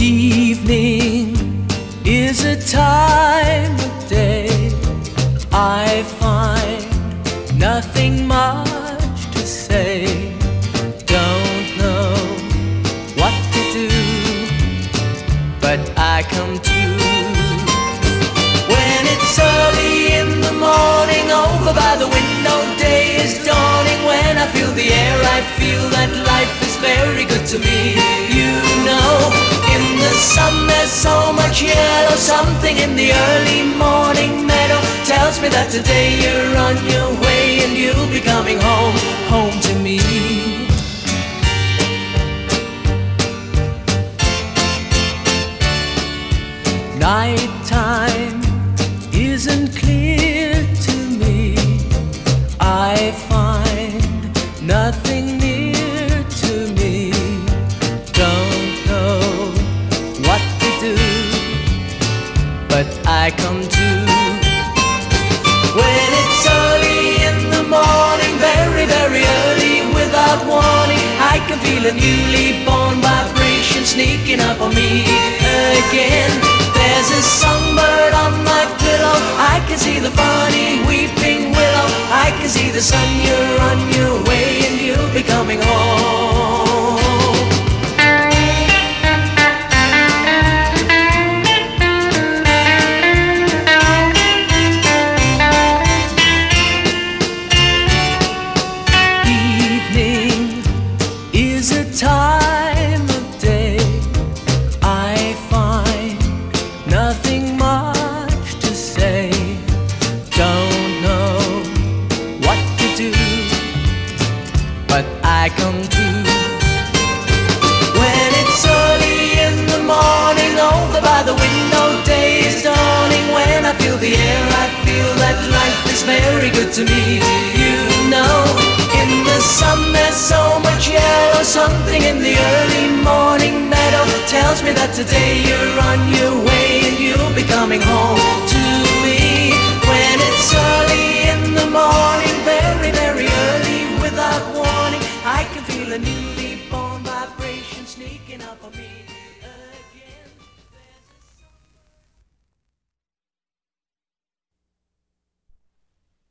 evening is a time of day I find nothing much to say. Don't know what to do, but I come to. When it's early in the morning, over by the window, day is dawning. When I feel the air, I feel that life is very good to me. Something in the early morning meadow tells me that today you're on your way and you'll be coming home, home to me. Nighttime isn't clear to me. I find nothing but I come to. When it's early in the morning, very, very early, without warning, I can feel a newly born vibration sneaking up on me again. There's a songbird on my pillow. I can see the funny weeping willow. I can see the sun. You're on your I come to. When it's early in the morning, over by the window, day is dawning. When I feel the air, I feel that life is very good to me. You know, in the sun there's so much yellow. Something in the early morning meadow tells me that today you're on your up on me.